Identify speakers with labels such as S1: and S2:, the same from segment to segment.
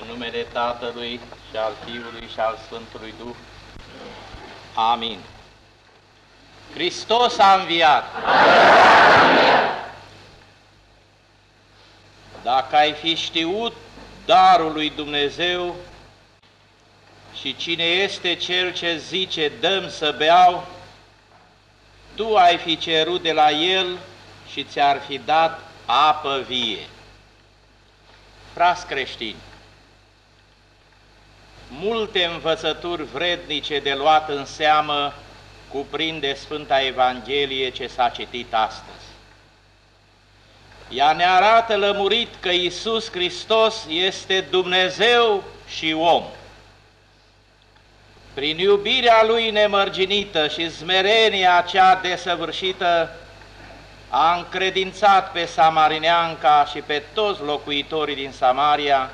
S1: În numele Tatălui și al Fiului și al Sfântului Duh. Amin. Hristos a înviat! Dacă ai fi știut darul lui Dumnezeu și cine este cel ce zice, dăm să beau, tu ai fi cerut de la el și ți-ar fi dat apă vie. Frați creștini, multe învățături vrednice de luat în seamă cuprinde Sfânta Evanghelie ce s-a citit astăzi. Ea ne arată lămurit că Isus Hristos este Dumnezeu și om. Prin iubirea Lui nemărginită și zmerenia cea desăvârșită, a încredințat pe Samarineanca și pe toți locuitorii din Samaria,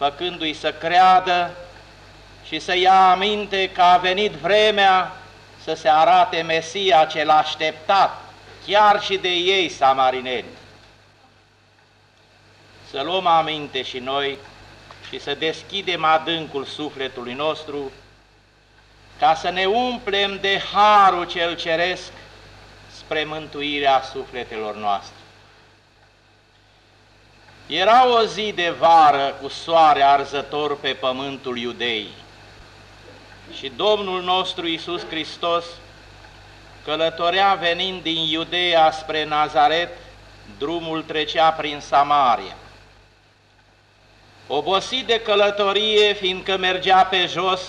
S1: făcându-i să creadă și să ia aminte că a venit vremea să se arate Mesia cel așteptat, chiar și de ei samarineni. Să luăm aminte și noi și să deschidem adâncul sufletului nostru ca să ne umplem de harul cel ceresc spre mântuirea sufletelor noastre. Era o zi de vară cu soare arzător pe pământul iudei și Domnul nostru Iisus Hristos călătorea venind din Iudeea spre Nazaret, drumul trecea prin Samaria. Obosit de călătorie, fiindcă mergea pe jos,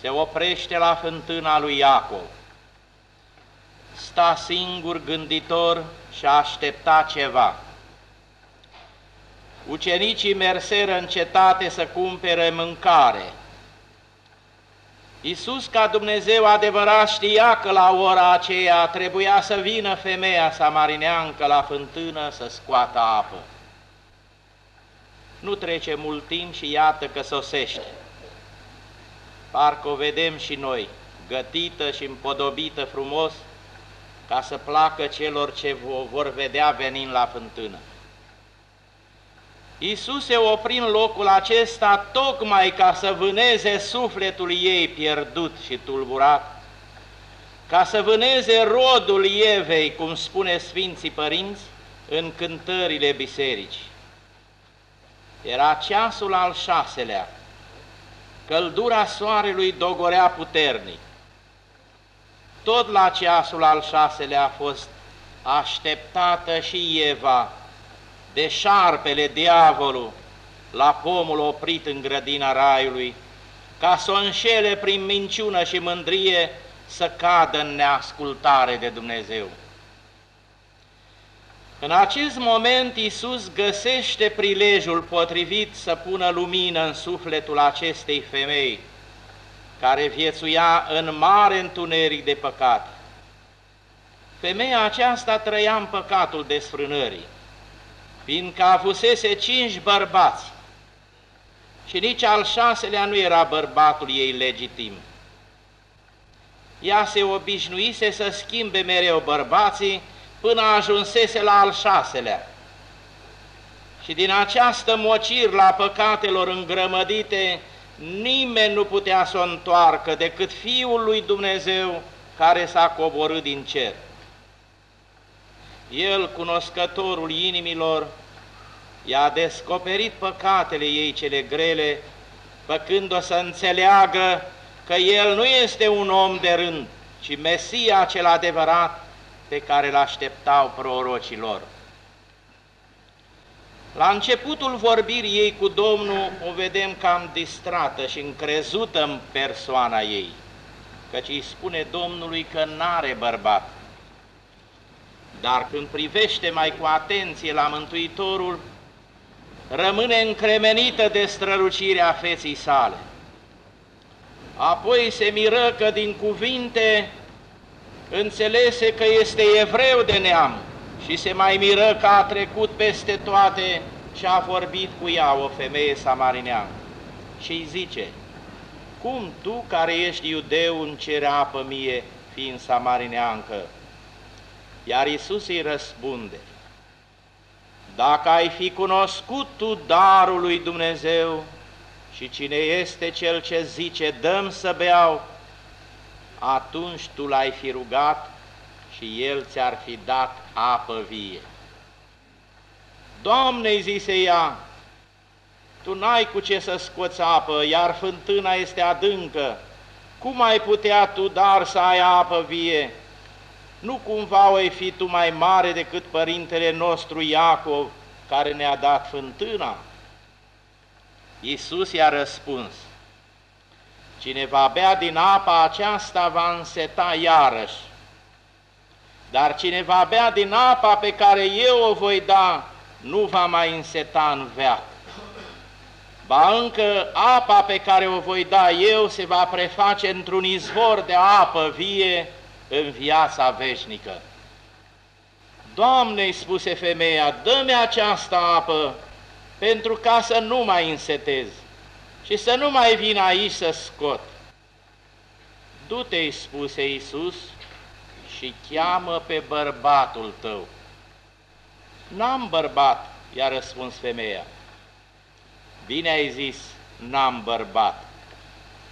S1: se oprește la fântâna lui Iacov. Sta singur gânditor și aștepta ceva. Ucenicii merseră în cetate să cumpere mâncare. Iisus, ca Dumnezeu adevărat, știa că la ora aceea trebuia să vină femeia samarineancă la fântână să scoată apă. Nu trece mult timp și iată că sosește. Parcă o vedem și noi, gătită și împodobită frumos, ca să placă celor ce o vor vedea venind la fântână. Iisus se opri în locul acesta tocmai ca să vâneze sufletul ei pierdut și tulburat, ca să vâneze rodul Evei, cum spune Sfinții Părinți, în cântările bisericii. Era ceasul al șaselea, căldura soarelui dogorea puternic. Tot la ceasul al șaselea a fost așteptată și Eva de șarpele diavolul la pomul oprit în grădina raiului, ca să o înșele prin minciună și mândrie să cadă în neascultare de Dumnezeu. În acest moment Iisus găsește prilejul potrivit să pună lumină în sufletul acestei femei, care viețuia în mare întuneric de păcat. Femeia aceasta trăia în păcatul desfrânării, fiindcă avusese cinci bărbați și nici al șaselea nu era bărbatul ei legitim. Ea se obișnuise să schimbe mereu bărbații până ajunsese la al șaselea. Și din această mocir la păcatelor îngrămădite, nimeni nu putea să o întoarcă decât Fiul lui Dumnezeu care s-a coborât din cer. El, cunoscătorul inimilor, i-a descoperit păcatele ei cele grele, făcând-o să înțeleagă că El nu este un om de rând, ci Mesia cel adevărat, pe care îl așteptau prorocilor. La începutul vorbirii ei cu Domnul o vedem cam distrată și încrezută în persoana ei, căci îi spune Domnului că n-are bărbat. Dar când privește mai cu atenție la Mântuitorul, rămâne încremenită de strălucirea feții sale. Apoi se miră că din cuvinte înțelese că este evreu de neam și se mai miră că a trecut peste toate și a vorbit cu ea o femeie samarineană. Și îi zice, cum tu care ești iudeu îmi cere apă mie, fiind samarineancă? Iar Iisus îi răspunde, dacă ai fi cunoscut tu darul lui Dumnezeu și cine este cel ce zice, dăm să beau, atunci tu l-ai fi rugat și el ți-ar fi dat apă vie. Doamne, zise ea, tu n-ai cu ce să scoți apă, iar fântâna este adâncă. Cum ai putea tu, dar, să ai apă vie? Nu cumva o fi tu mai mare decât părintele nostru Iacov, care ne-a dat fântâna? Iisus i-a răspuns, Cine va bea din apa aceasta va înseta iarăși, dar cine va bea din apa pe care eu o voi da, nu va mai înseta în veac. Ba încă apa pe care o voi da eu se va preface într-un izvor de apă vie în viața veșnică. Doamne, îi spuse femeia, dă-mi această apă pentru ca să nu mai însetez și să nu mai vin aici să scot. Du-te, îi spuse Iisus, și cheamă pe bărbatul tău. N-am bărbat, i-a răspuns femeia. Bine ai zis, n-am bărbat,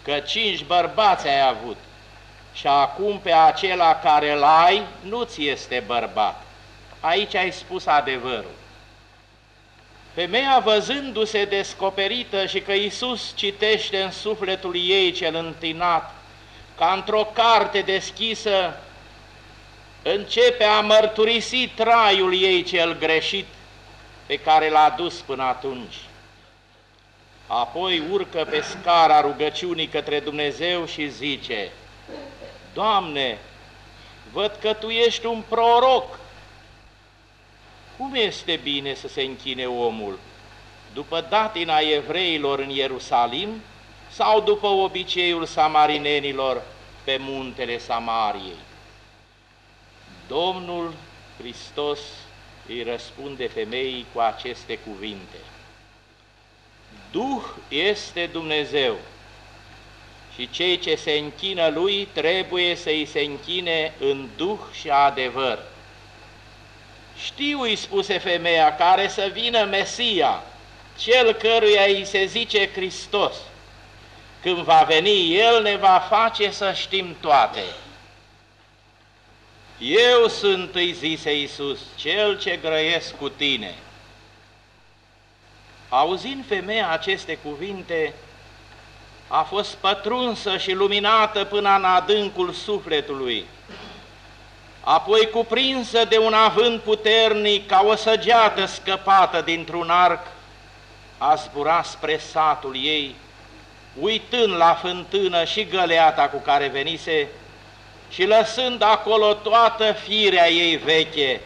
S1: că cinci bărbați ai avut și acum pe acela care l ai nu ți este bărbat. Aici ai spus adevărul. Femeia văzându-se descoperită și că Iisus citește în sufletul ei cel întinat, ca într-o carte deschisă, începe a mărturisi traiul ei cel greșit pe care l-a dus până atunci. Apoi urcă pe scara rugăciunii către Dumnezeu și zice, Doamne, văd că Tu ești un proroc. Cum este bine să se închine omul? După datina evreilor în Ierusalim sau după obiceiul samarinenilor pe muntele Samariei? Domnul Hristos îi răspunde femeii cu aceste cuvinte. Duh este Dumnezeu și cei ce se închină Lui trebuie să îi se închine în Duh și adevăr. Știu, îi spuse femeia, care să vină Mesia, cel căruia îi se zice Hristos. Când va veni, El ne va face să știm toate. Eu sunt, îi zise Iisus, cel ce grăiesc cu tine. Auzind femeia aceste cuvinte, a fost pătrunsă și luminată până în adâncul sufletului, apoi cuprinsă de un avânt puternic ca o săgeată scăpată dintr-un arc, a zburat spre satul ei, uitând la fântână și găleata cu care venise, și lăsând acolo toată firea ei veche,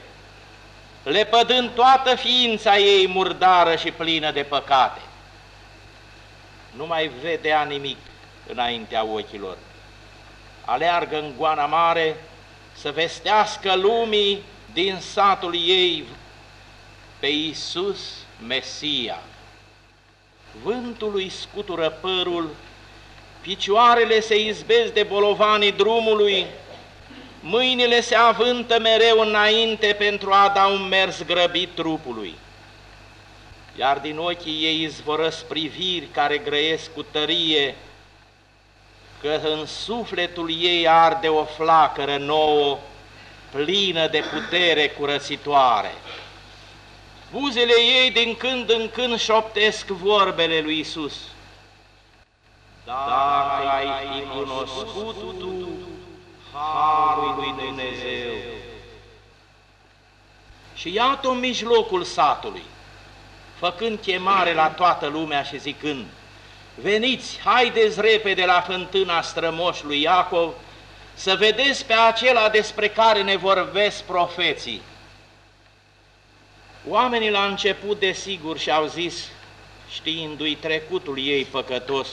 S1: lepădând toată ființa ei murdară și plină de păcate. Nu mai vedea nimic înaintea ochilor. Aleargă în goana mare să vestească lumii din satul ei pe Iisus Mesia. Vântul îi scutură părul picioarele se izbesc de bolovanii drumului, mâinile se avântă mereu înainte pentru a da un mers grăbit trupului. Iar din ochii ei izvorăsc priviri care grăiesc cu tărie, că în sufletul ei arde o flacără nouă, plină de putere curățitoare. Buzele ei din când în când șoptesc vorbele lui Isus dacă ai fi cunoscut tu Harul lui Dumnezeu. Și iată în mijlocul satului, făcând chemare la toată lumea și zicând, Veniți, haideți repede la fântâna strămoșului Iacov, să vedeți pe acela despre care ne vorbesc profeții. Oamenii la început, desigur, și-au zis, știindu-i trecutul ei păcătos,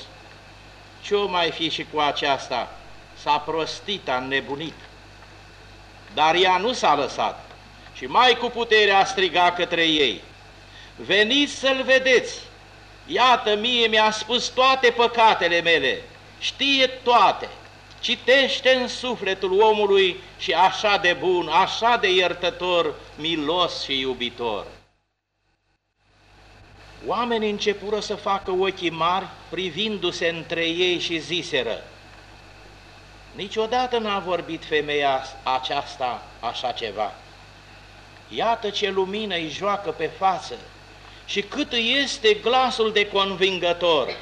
S1: ce-o mai fi și cu aceasta? S-a prostit, a nebunit. Dar ea nu s-a lăsat și mai cu puterea a striga către ei. Veniți să-l vedeți! Iată, mie mi-a spus toate păcatele mele, știe toate, citește în sufletul omului și așa de bun, așa de iertător, milos și iubitor. Oamenii începură să facă ochii mari, privindu-se între ei și ziseră, Niciodată n-a vorbit femeia aceasta așa ceva. Iată ce lumină îi joacă pe față și cât este glasul de convingător.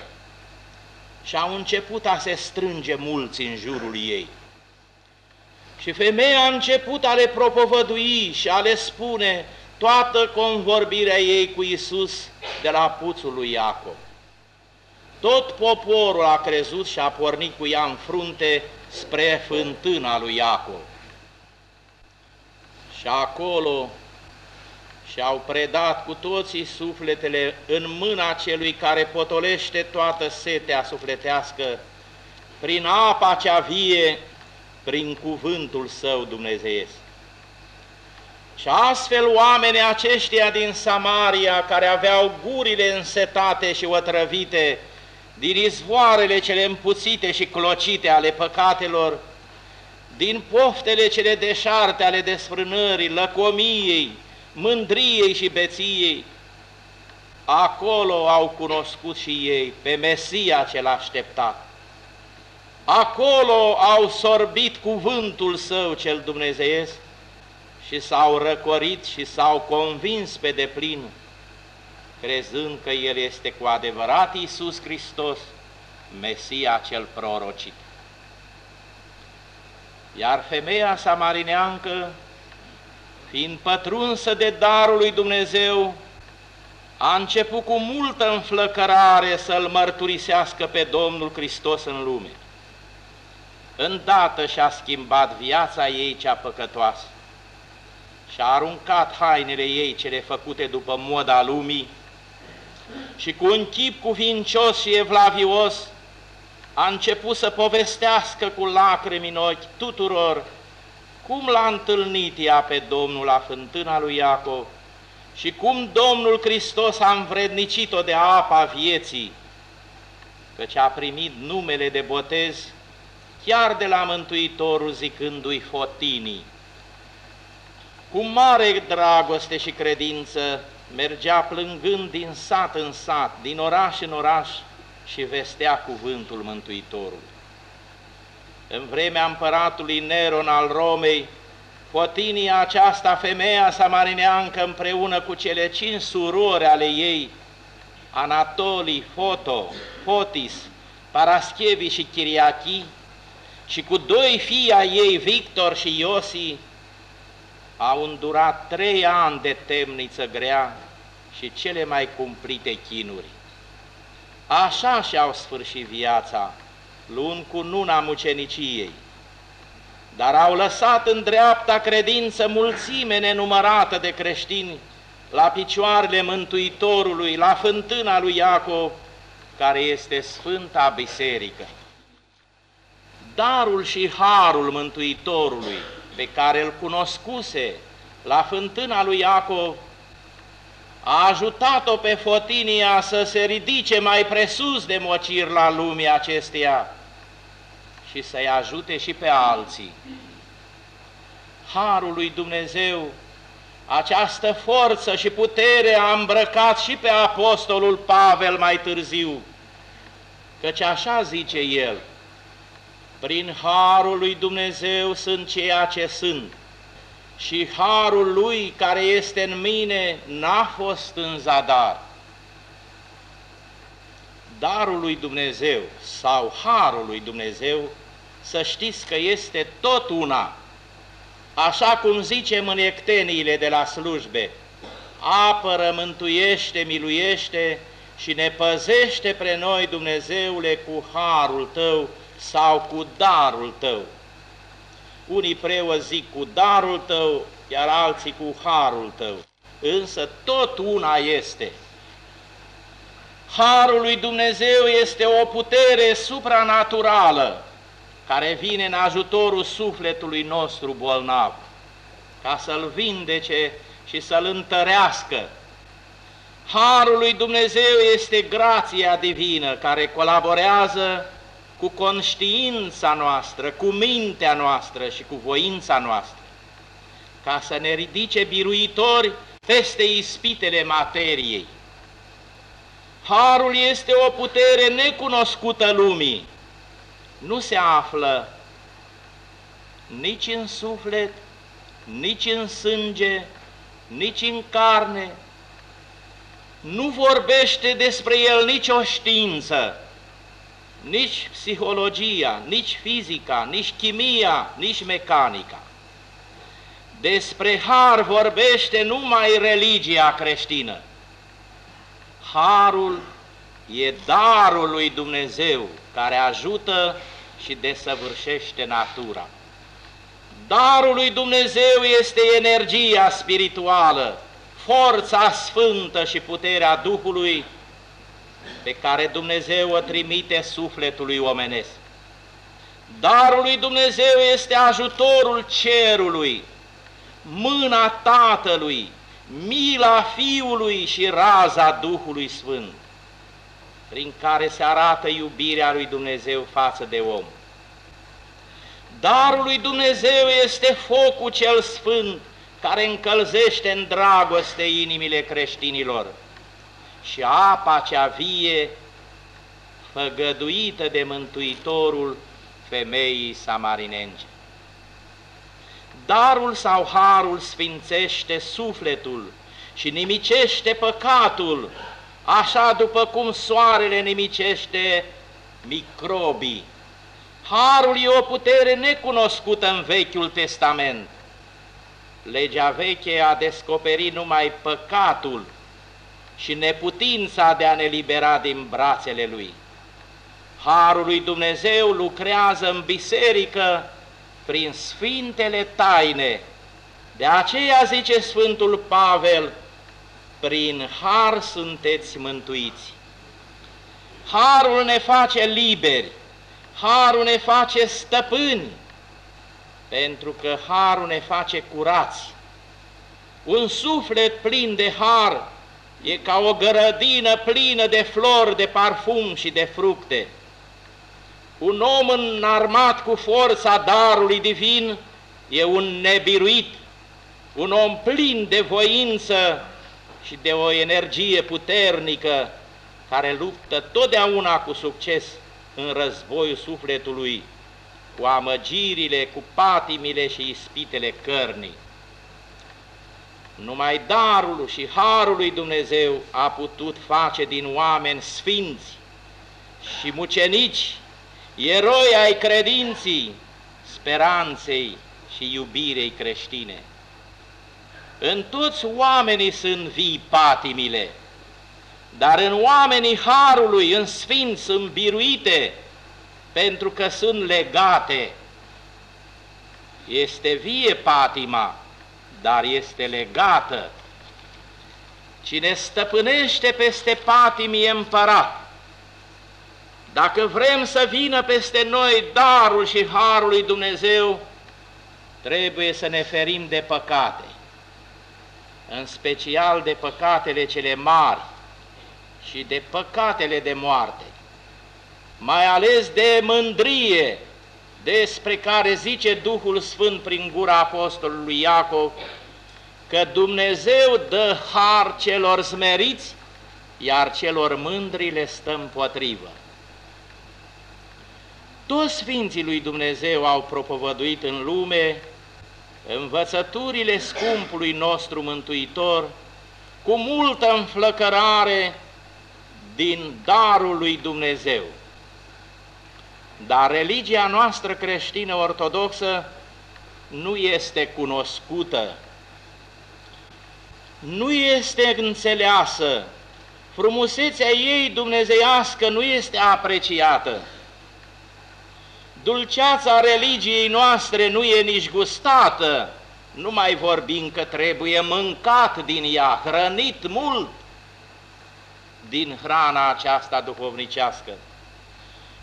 S1: Și au început a se strânge mulți în jurul ei. Și femeia a început a le propovădui și a le spune toată convorbirea ei cu Isus de la puțul lui Iacov. Tot poporul a crezut și a pornit cu ea în frunte spre fântâna lui Iacov. Și acolo și-au predat cu toții sufletele în mâna celui care potolește toată setea sufletească, prin apa cea vie, prin cuvântul său dumnezeiesc. Și astfel oamenii aceștia din Samaria, care aveau gurile însetate și otrăvite, din izvoarele cele împuțite și clocite ale păcatelor, din poftele cele deșarte ale desfrânării, lăcomiei, mândriei și beției, acolo au cunoscut și ei pe Mesia cel așteptat. Acolo au sorbit cuvântul său cel dumnezeiesc și s-au răcorit și s-au convins pe deplin crezând că El este cu adevărat Iisus Hristos, Mesia cel prorocit. Iar femeia samarineancă, fiind pătrunsă de darul lui Dumnezeu, a început cu multă înflăcărare să-L mărturisească pe Domnul Hristos în lume. Îndată și-a schimbat viața ei cea păcătoasă și-a aruncat hainele ei cele făcute după moda lumii și cu un chip cuvincios și evlavios a început să povestească cu lacrimi în ochi tuturor cum l-a întâlnit ea pe Domnul la fântâna lui Iacov și cum Domnul Hristos a învrednicit-o de apa vieții, căci a primit numele de botez chiar de la Mântuitorul zicându-i fotinii. Cu mare dragoste și credință mergea plângând din sat în sat, din oraș în oraș și vestea cuvântul Mântuitorului. În vremea împăratului Neron al Romei, Fotinia aceasta, femeia samarineancă, împreună cu cele cinci surori ale ei, Anatolii, Foto, Fotis, Paraschevi și Chiriachi, și cu doi fii ai ei, Victor și Iosi, au îndurat trei ani de temniță grea și cele mai cumplite chinuri. Așa și-au sfârșit viața, luând cu nuna muceniciei, dar au lăsat în dreapta credință mulțime nenumărată de creștini la picioarele Mântuitorului, la fântâna lui Iacov, care este Sfânta Biserică. Darul și harul Mântuitorului, pe care îl cunoscuse la fântâna lui Iacov, a ajutat-o pe Fotinia să se ridice mai presus de mocir la lumea acesteia și să-i ajute și pe alții. Harul lui Dumnezeu, această forță și putere a îmbrăcat și pe apostolul Pavel mai târziu, căci așa zice el, prin Harul lui Dumnezeu sunt ceea ce sunt și Harul lui care este în mine n-a fost în zadar. Darul lui Dumnezeu sau Harul lui Dumnezeu, să știți că este tot una, așa cum zicem în ecteniile de la slujbe, apără, mântuiește, miluiește și ne păzește pre noi, Dumnezeule, cu harul Tău, sau cu darul tău. Unii preoți zic cu darul tău, iar alții cu harul tău. Însă tot una este. Harul lui Dumnezeu este o putere supranaturală care vine în ajutorul sufletului nostru bolnav, ca să-l vindece și să-l întărească. Harul lui Dumnezeu este grația divină care colaborează cu conștiința noastră, cu mintea noastră și cu voința noastră, ca să ne ridice biruitori peste ispitele materiei. Harul este o putere necunoscută lumii. Nu se află nici în suflet, nici în sânge, nici în carne. Nu vorbește despre el nicio știință, nici psihologia, nici fizica, nici chimia, nici mecanica. Despre har vorbește numai religia creștină. Harul e darul lui Dumnezeu care ajută și desăvârșește natura. Darul lui Dumnezeu este energia spirituală, forța sfântă și puterea Duhului pe care Dumnezeu o trimite sufletului omenesc. Darul lui Dumnezeu este ajutorul cerului, mâna Tatălui, mila Fiului și raza Duhului Sfânt, prin care se arată iubirea lui Dumnezeu față de om. Darul lui Dumnezeu este focul cel sfânt care încălzește în dragoste inimile creștinilor și apa cea vie făgăduită de Mântuitorul femeii samarinenge. Darul sau harul sfințește sufletul și nimicește păcatul, așa după cum soarele nimicește microbii. Harul e o putere necunoscută în Vechiul Testament. Legea veche a descoperit numai păcatul și neputința de a ne libera din brațele Lui. Harul lui Dumnezeu lucrează în biserică prin sfintele taine. De aceea zice Sfântul Pavel, prin har sunteți mântuiți. Harul ne face liberi, harul ne face stăpâni, pentru că harul ne face curați. Un suflet plin de har e ca o grădină plină de flori, de parfum și de fructe. Un om înarmat cu forța darului divin e un nebiruit, un om plin de voință și de o energie puternică care luptă totdeauna cu succes în războiul sufletului, cu amăgirile, cu patimile și ispitele cărnii. Numai darul și harul lui Dumnezeu a putut face din oameni sfinți și mucenici eroi ai credinții, speranței și iubirei creștine. În toți oamenii sunt vii patimile, dar în oamenii Harului, în sfinți, sunt biruite, pentru că sunt legate. Este vie patima, dar este legată. Cine stăpânește peste patimii împărat, dacă vrem să vină peste noi darul și harul lui Dumnezeu, trebuie să ne ferim de păcate, în special de păcatele cele mari și de păcatele de moarte, mai ales de mândrie, despre care zice Duhul Sfânt prin gura apostolului Iacov, că Dumnezeu dă har celor smeriți, iar celor mândri le stă împotrivă. Toți Sfinții lui Dumnezeu au propovăduit în lume învățăturile scumpului nostru Mântuitor cu multă înflăcărare din darul lui Dumnezeu. Dar religia noastră creștină ortodoxă nu este cunoscută, nu este înțeleasă, frumusețea ei dumnezeiască nu este apreciată. Dulceața religiei noastre nu e nici gustată, nu mai vorbim că trebuie mâncat din ea, hrănit mult din hrana aceasta duhovnicească.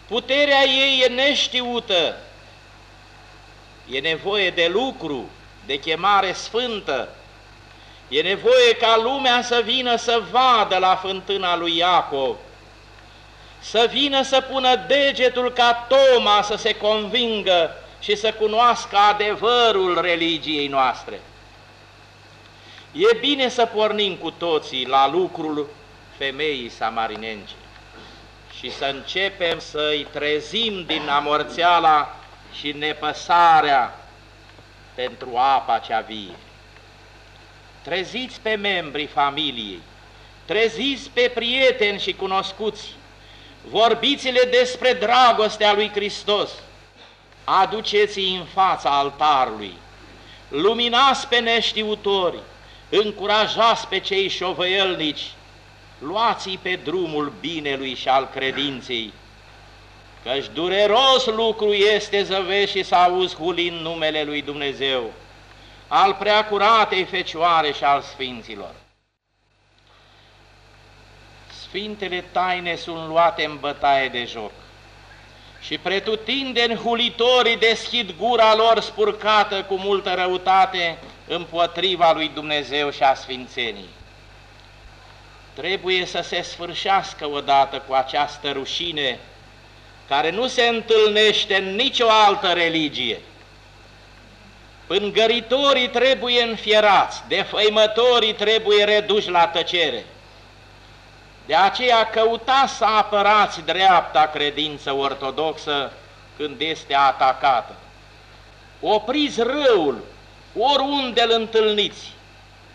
S1: Puterea ei e neștiută, e nevoie de lucru, de chemare sfântă, e nevoie ca lumea să vină să vadă la fântâna lui Iacov, să vină să pună degetul ca Toma să se convingă și să cunoască adevărul religiei noastre. E bine să pornim cu toții la lucrul femeii samarinenci și să începem să-i trezim din amorțeala și nepăsarea pentru apa cea vie. Treziți pe membrii familiei, treziți pe prieteni și cunoscuți, vorbiți-le despre dragostea lui Hristos, aduceți-i în fața altarului, luminați pe neștiutori, încurajați pe cei șovăielnici, luați-i pe drumul binelui și al credinței, căci dureros lucru este să vezi și să auzi hulind numele lui Dumnezeu, al preacuratei Fecioare și al Sfinților. Sfintele taine sunt luate în bătaie de joc și pretutindeni hulitorii deschid gura lor spurcată cu multă răutate împotriva lui Dumnezeu și a Sfințenii. Trebuie să se sfârșească odată cu această rușine care nu se întâlnește în nicio altă religie. Pângăritorii trebuie înfierați, defăimătorii trebuie reduși la tăcere. De aceea căutați să apărați dreapta credință ortodoxă când este atacată. Opriți răul oriunde îl întâlniți,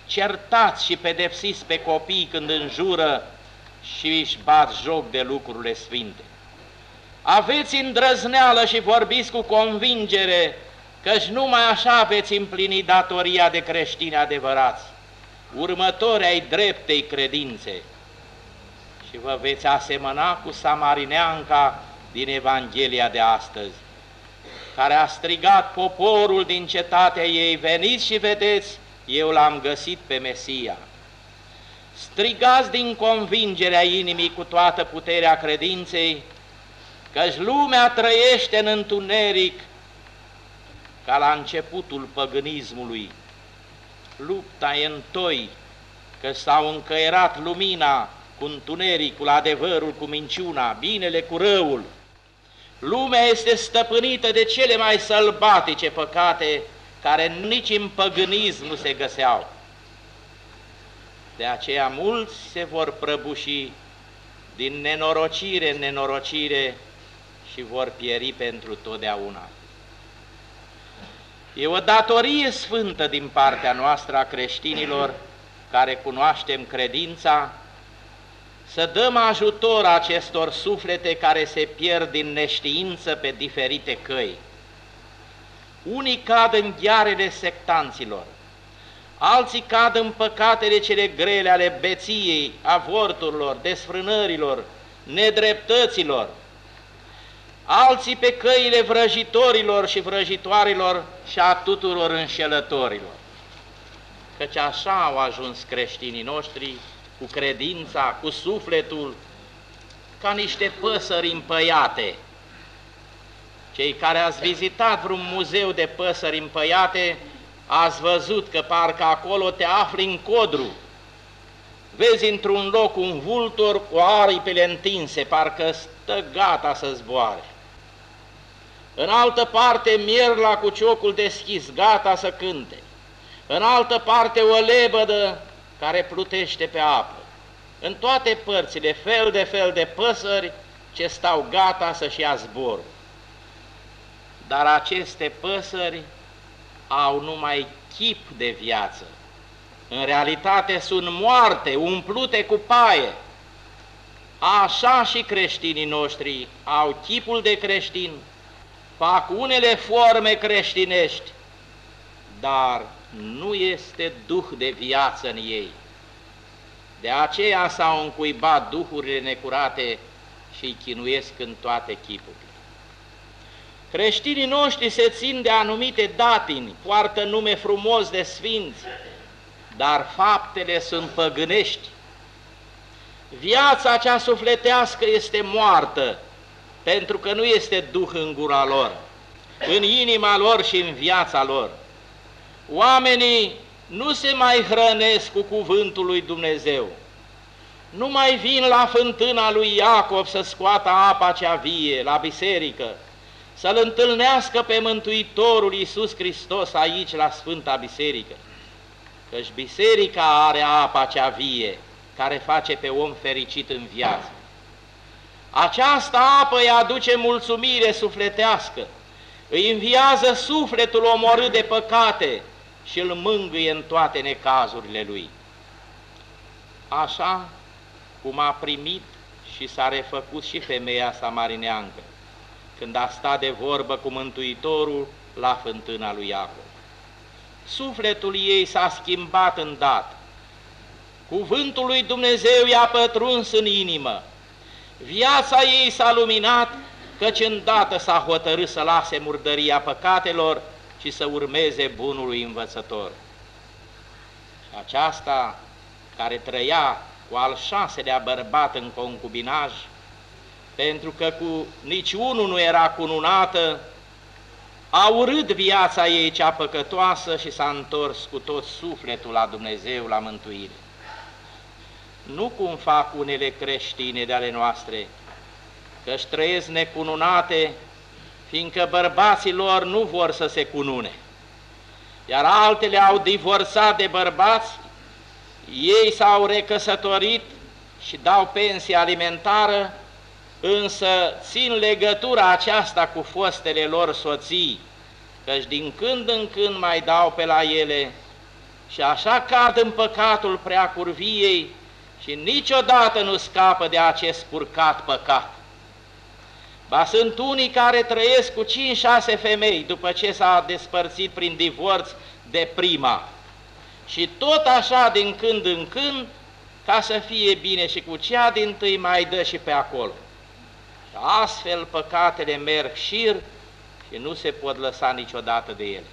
S1: certați și pedepsiți pe copii când înjură și își bat joc de lucrurile sfinte. Aveți îndrăzneală și vorbiți cu convingere, căci numai așa veți împlini datoria de creștini adevărați, următori ai dreptei credințe, și vă veți asemăna cu Samarineanca din Evanghelia de astăzi, care a strigat poporul din cetatea ei, veniți și vedeți, eu l-am găsit pe Mesia. Strigați din convingerea inimii cu toată puterea credinței, căci lumea trăiește în întuneric ca la începutul păgânismului. Lupta e în toi, că s-au încăierat lumina cu întunericul, adevărul cu minciuna, binele cu răul. Lumea este stăpânită de cele mai sălbatice păcate care nici în păgânism nu se găseau. De aceea mulți se vor prăbuși din nenorocire în nenorocire și vor pieri pentru totdeauna. E o datorie sfântă din partea noastră a creștinilor care cunoaștem credința, să dăm ajutor acestor suflete care se pierd din neștiință pe diferite căi. Unii cad în ghearele sectanților, alții cad în păcatele cele grele ale beției, avorturilor, desfrânărilor, nedreptăților, alții pe căile vrăjitorilor și vrăjitoarilor și a tuturor înșelătorilor. Căci așa au ajuns creștinii noștri cu credința, cu sufletul, ca niște păsări împăiate. Cei care ați vizitat vreun muzeu de păsări împăiate, ați văzut că parcă acolo te afli în codru. Vezi într-un loc un vultur cu aripile întinse, parcă stă gata să zboare. În altă parte mierla cu ciocul deschis, gata să cânte. În altă parte o lebădă care plutește pe apă. În toate părțile, fel de fel de păsări ce stau gata să-și ia zbor. Dar aceste păsări au numai chip de viață. În realitate sunt moarte, umplute cu paie. Așa și creștinii noștri au chipul de creștin, fac unele forme creștinești, dar nu este duh de viață în ei. De aceea s-au încuibat duhurile necurate și îi chinuiesc în toate chipurile. Creștinii noștri se țin de anumite datini, poartă nume frumos de sfinți, dar faptele sunt păgânești. Viața cea sufletească este moartă, pentru că nu este duh în gura lor, în inima lor și în viața lor. Oamenii nu se mai hrănesc cu cuvântul lui Dumnezeu, nu mai vin la fântâna lui Iacob să scoată apa cea vie, la biserică, să-L întâlnească pe Mântuitorul Iisus Hristos aici la Sfânta Biserică, căci biserica are apa cea vie, care face pe om fericit în viață. Această apă îi aduce mulțumire sufletească, îi înviază sufletul omorât de păcate și îl mângâie în toate necazurile lui. Așa cum a primit și s-a refăcut și femeia samarineancă, când a stat de vorbă cu Mântuitorul la fântâna lui Iacov. Sufletul ei s-a schimbat îndată. Cuvântul lui Dumnezeu i-a pătruns în inimă. Viața ei s-a luminat, căci îndată s-a hotărât să lase murdăria păcatelor și să urmeze bunului învățător. Și aceasta care trăia cu al șaselea bărbat în concubinaj, pentru că cu niciunul nu era cununată, a urât viața ei cea păcătoasă și s-a întors cu tot sufletul la Dumnezeu, la mântuire. Nu cum fac unele creștine de ale noastre, că-și trăiesc necununate, fiindcă bărbații lor nu vor să se cunune, iar altele au divorțat de bărbați, ei s-au recăsătorit și dau pensie alimentară, însă țin legătura aceasta cu fostele lor soții, căci din când în când mai dau pe la ele și așa cad în păcatul prea curviei și niciodată nu scapă de acest purcat păcat. Ba sunt unii care trăiesc cu 5-6 femei după ce s-a despărțit prin divorț de prima. Și tot așa din când în când, ca să fie bine și cu cea din tâi mai dă și pe acolo. Și astfel păcatele merg șir și nu se pot lăsa niciodată de ele.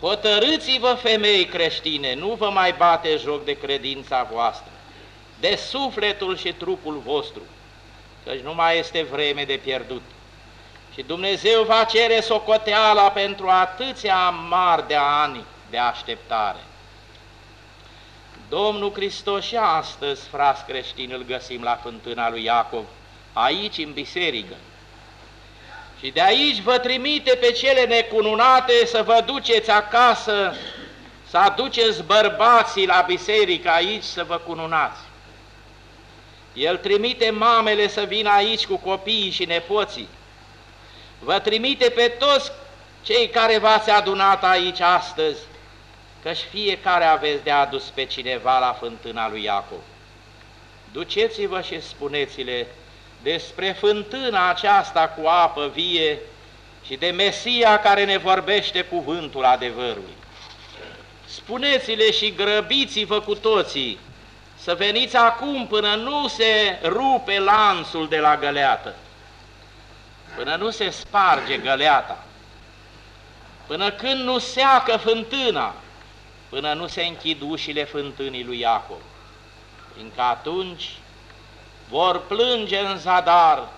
S1: Hotărâți-vă, femei creștine, nu vă mai bate joc de credința voastră, de sufletul și trupul vostru, căci nu mai este vreme de pierdut. Și Dumnezeu va cere socoteala pentru atâția mari de ani de așteptare. Domnul Hristos și astăzi, fras creștini, îl găsim la fântâna lui Iacov, aici în biserică. Și de aici vă trimite pe cele necununate să vă duceți acasă, să aduceți bărbații la biserică aici să vă cununați. El trimite mamele să vină aici cu copiii și nepoții. Vă trimite pe toți cei care v-ați adunat aici astăzi, căci fiecare aveți de adus pe cineva la fântâna lui Iacov. Duceți-vă și spuneți-le despre fântâna aceasta cu apă vie și de Mesia care ne vorbește cuvântul adevărului. Spuneți-le și grăbiți-vă cu toții să veniți acum până nu se rupe lanțul de la găleată, până nu se sparge găleata, până când nu seacă fântâna, până nu se închid ușile fântânii lui Iacov, fiindcă atunci vor plânge în zadar,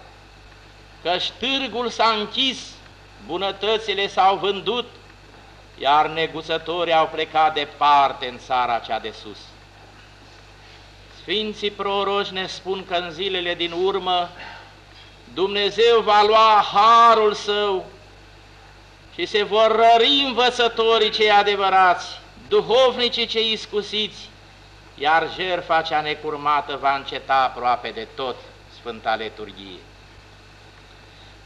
S1: că ștârgul s-a închis, bunătățile s-au vândut, iar neguțătorii au plecat departe în țara cea de sus. Sfinții proroși ne spun că în zilele din urmă Dumnezeu va lua harul său și se vor rări învățătorii cei adevărați, duhovnicii cei iscusiți, iar jertfa cea necurmată va înceta aproape de tot Sfânta Leturghie.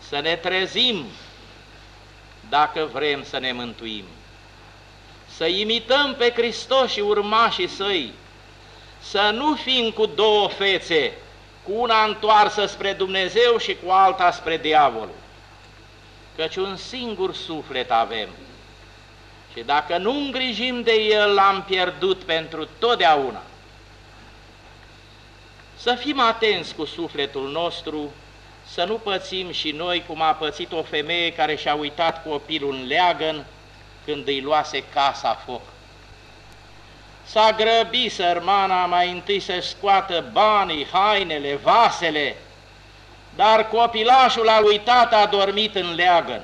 S1: Să ne trezim dacă vrem să ne mântuim, să imităm pe Hristos și urmașii săi, să nu fim cu două fețe, cu una întoarsă spre Dumnezeu și cu alta spre diavol, căci un singur suflet avem și dacă nu îngrijim de el, l-am pierdut pentru totdeauna. Să fim atenți cu sufletul nostru, să nu pățim și noi cum a pățit o femeie care și-a uitat copilul în leagăn când îi luase casa foc. S-a grăbit sărmana mai întâi să scoată banii, hainele, vasele, dar copilașul a uitat a dormit în leagăn.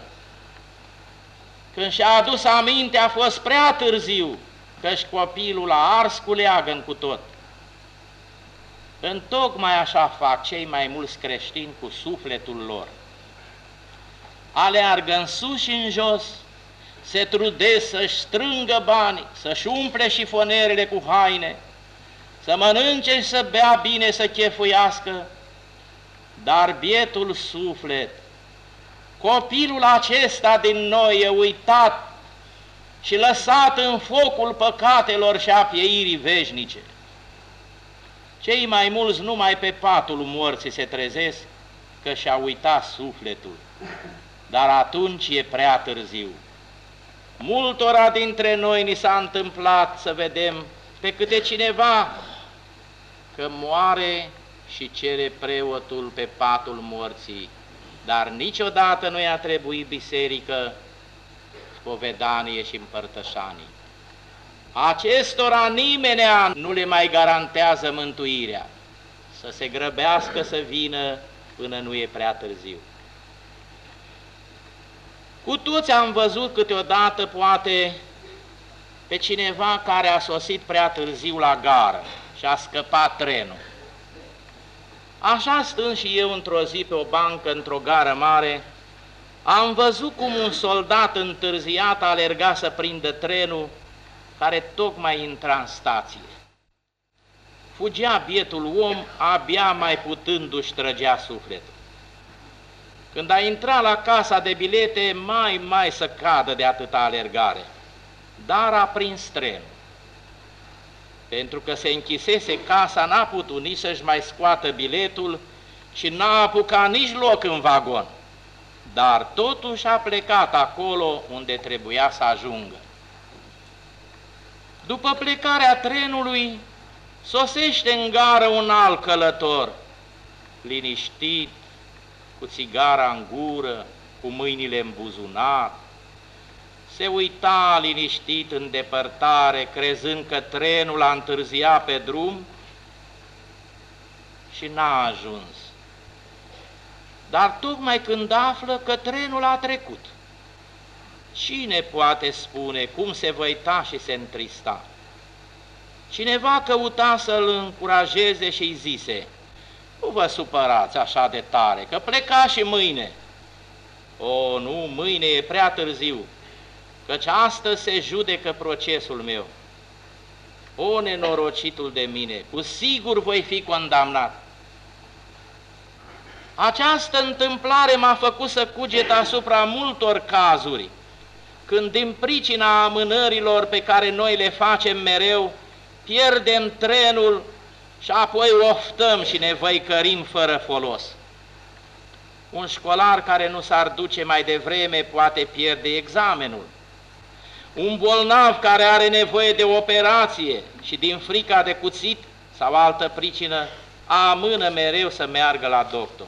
S1: Când și-a adus aminte, a fost prea târziu, căci copilul a ars cu leagăn cu tot. Întocmai așa fac cei mai mulți creștini cu sufletul lor. Aleargă în sus și în jos, se trudesc să-și strângă bani, să-și umple șifonerele cu haine, să mănânce și să bea bine, să chefuiască, dar bietul suflet, copilul acesta din noi e uitat și lăsat în focul păcatelor și a pieirii veșnice. Cei mai mulți numai pe patul morții se trezesc că și-a uitat sufletul, dar atunci e prea târziu. Multora dintre noi ni s-a întâmplat să vedem pe câte cineva că moare și cere preotul pe patul morții, dar niciodată nu i-a trebuit biserică, spovedanie și împărtășanii. Acestora nimeni nu le mai garantează mântuirea, să se grăbească să vină până nu e prea târziu. Cu toți am văzut câteodată, poate, pe cineva care a sosit prea târziu la gară și a scăpat trenul. Așa stând și eu într-o zi pe o bancă într-o gară mare, am văzut cum un soldat întârziat alerga să prindă trenul care tocmai intra în stație. Fugea bietul om, abia mai putându-și trăgea sufletul. Când a intrat la casa de bilete, mai, mai să cadă de atâta alergare, dar a prins trenul. Pentru că se închisese casa, n-a putut nici să-și mai scoată biletul și n-a apucat nici loc în vagon. Dar totuși a plecat acolo unde trebuia să ajungă. După plecarea trenului, sosește în gară un alt călător, liniștit, cu țigara în gură, cu mâinile în buzunar. Se uita liniștit în depărtare, crezând că trenul a întârziat pe drum și n-a ajuns. Dar tocmai când află că trenul a trecut, cine poate spune cum se văita și se întrista? Cineva căuta să-l încurajeze și îi zise, nu vă supărați așa de tare, că pleca și mâine. O, nu, mâine e prea târziu, căci astăzi se judecă procesul meu. O, nenorocitul de mine, cu sigur voi fi condamnat. Această întâmplare m-a făcut să cuget asupra multor cazuri, când din pricina amânărilor pe care noi le facem mereu, pierdem trenul și apoi oftăm și ne văicărim fără folos. Un școlar care nu s-ar duce mai devreme poate pierde examenul. Un bolnav care are nevoie de operație și din frica de cuțit sau altă pricină amână mereu să meargă la doctor.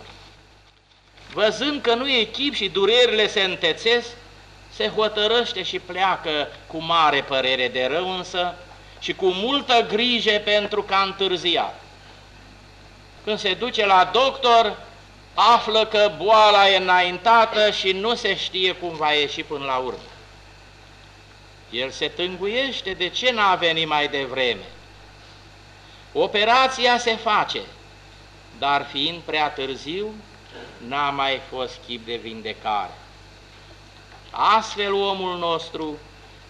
S1: Văzând că nu e chip și durerile se întețesc, se hotărăște și pleacă cu mare părere de rău, însă și cu multă grijă pentru că a întârziat. Când se duce la doctor, află că boala e înaintată și nu se știe cum va ieși până la urmă. El se tânguiește de ce n-a venit mai devreme. Operația se face, dar fiind prea târziu, n-a mai fost chip de vindecare. Astfel omul nostru,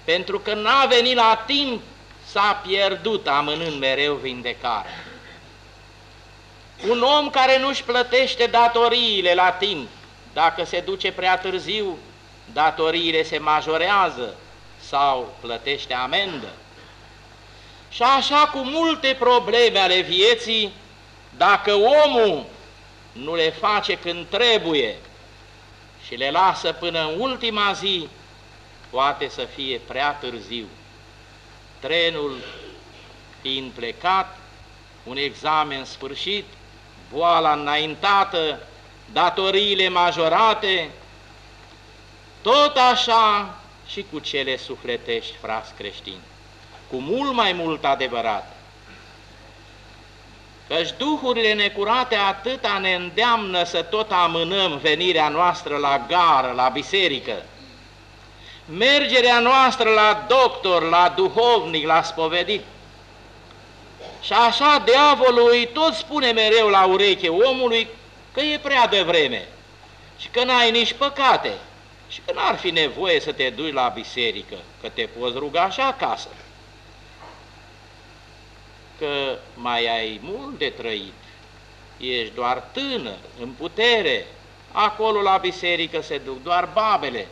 S1: pentru că n-a venit la timp s-a pierdut amânând mereu vindecarea. Un om care nu-și plătește datoriile la timp, dacă se duce prea târziu, datoriile se majorează sau plătește amendă. Și așa cu multe probleme ale vieții, dacă omul nu le face când trebuie și le lasă până în ultima zi, poate să fie prea târziu trenul fiind plecat, un examen sfârșit, boala înaintată, datoriile majorate, tot așa și cu cele sufletești, frați creștini, cu mult mai mult adevărat. Căci duhurile necurate atâta ne îndeamnă să tot amânăm venirea noastră la gară, la biserică, mergerea noastră la doctor, la duhovnic, la spovedit. Și așa diavolul tot spune mereu la ureche omului că e prea devreme și că n-ai nici păcate și că n-ar fi nevoie să te duci la biserică, că te poți ruga și acasă. că mai ai mult de trăit, ești doar tânăr, în putere, acolo la biserică se duc doar babele.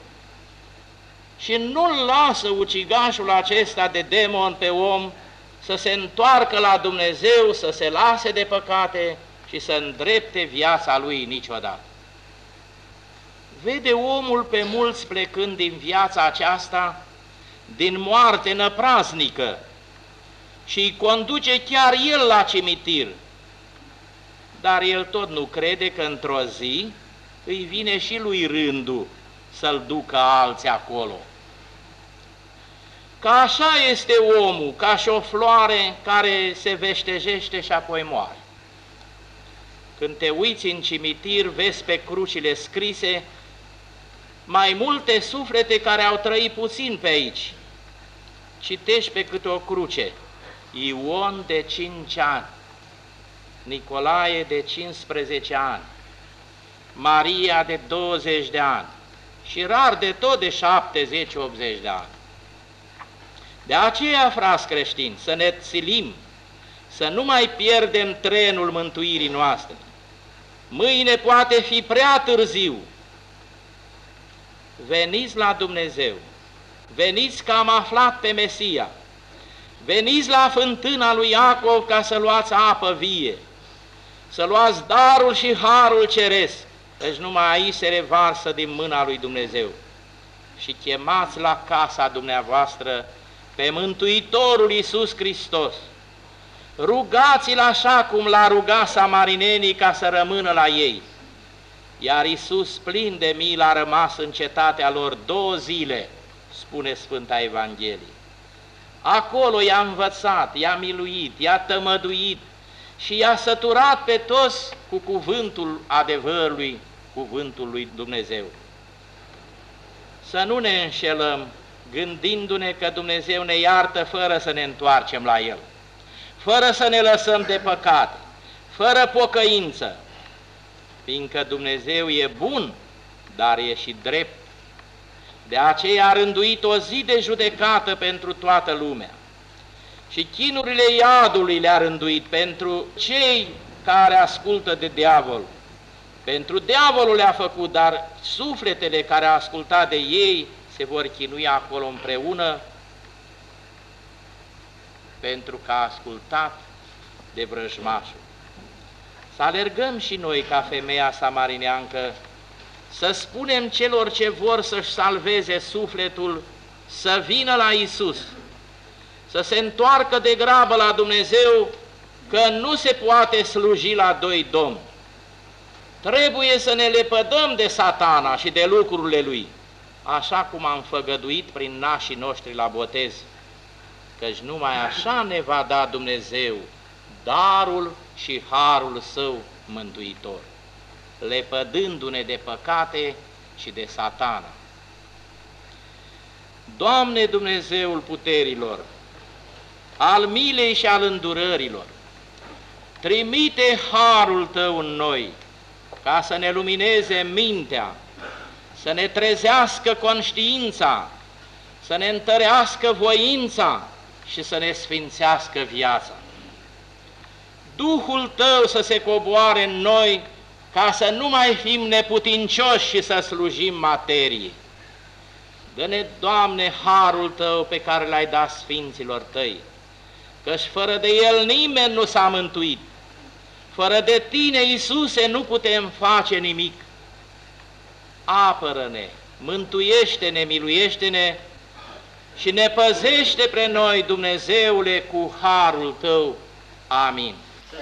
S1: Și nu-l lasă ucigașul acesta de demon pe om să se întoarcă la Dumnezeu, să se lase de păcate și să îndrepte viața lui niciodată. Vede omul pe mulți plecând din viața aceasta, din moarte năpraznică, și îi conduce chiar el la cimitir. Dar el tot nu crede că într-o zi îi vine și lui rândul să-l ducă alții acolo. Ca așa este omul, ca și o floare care se veștejește și apoi moare. Când te uiți în cimitir, vezi pe crucile scrise mai multe suflete care au trăit puțin pe aici. Citești pe câte o cruce, Ion de 5 ani, Nicolae de 15 ani, Maria de 20 de ani și rar de tot de 70-80 de ani. De aceea, frați creștini, să ne țilim, să nu mai pierdem trenul mântuirii noastre. Mâine poate fi prea târziu. Veniți la Dumnezeu, veniți că am aflat pe Mesia, veniți la fântâna lui Iacov ca să luați apă vie, să luați darul și harul ceresc, căci numai aici se revarsă din mâna lui Dumnezeu. Și chemați la casa dumneavoastră pe Mântuitorul Iisus Hristos. Rugați-l așa cum l-a rugat samarinenii ca să rămână la ei. Iar Iisus, plin de milă, a rămas în cetatea lor două zile, spune Sfânta Evanghelie. Acolo i-a învățat, i-a miluit, i-a tămăduit și i-a săturat pe toți cu cuvântul adevărului, cuvântul lui Dumnezeu. Să nu ne înșelăm gândindu-ne că Dumnezeu ne iartă fără să ne întoarcem la El, fără să ne lăsăm de păcat, fără pocăință, fiindcă Dumnezeu e bun, dar e și drept de aceea a rânduit o zi de judecată pentru toată lumea. Și chinurile iadului le-a rânduit pentru cei care ascultă de diavol. Pentru diavolul le-a făcut, dar sufletele care au ascultat de ei se vor chinui acolo împreună pentru că a ascultat de vrăjmașul. Să alergăm și noi ca femeia samarineancă să spunem celor ce vor să-și salveze sufletul să vină la Isus, să se întoarcă de grabă la Dumnezeu, că nu se poate sluji la doi domni. Trebuie să ne lepădăm de satana și de lucrurile lui, așa cum am făgăduit prin nașii noștri la botez, căci numai așa ne va da Dumnezeu darul și harul său mântuitor lepădându-ne de păcate și de satana. Doamne Dumnezeul puterilor, al milei și al îndurărilor, trimite harul Tău în noi, ca să ne lumineze mintea, să ne trezească conștiința, să ne întărească voința și să ne sfințească viața. Duhul Tău să se coboare în noi ca să nu mai fim neputincioși și să slujim materie. Dă-ne, Doamne, harul Tău pe care l-ai dat Sfinților Tăi, căci fără de El nimeni nu s-a mântuit. Fără de Tine, Iisuse, nu putem face nimic. Apără-ne, mântuiește-ne, miluiește-ne și ne păzește pre noi, Dumnezeule, cu harul Tău. Amin. Să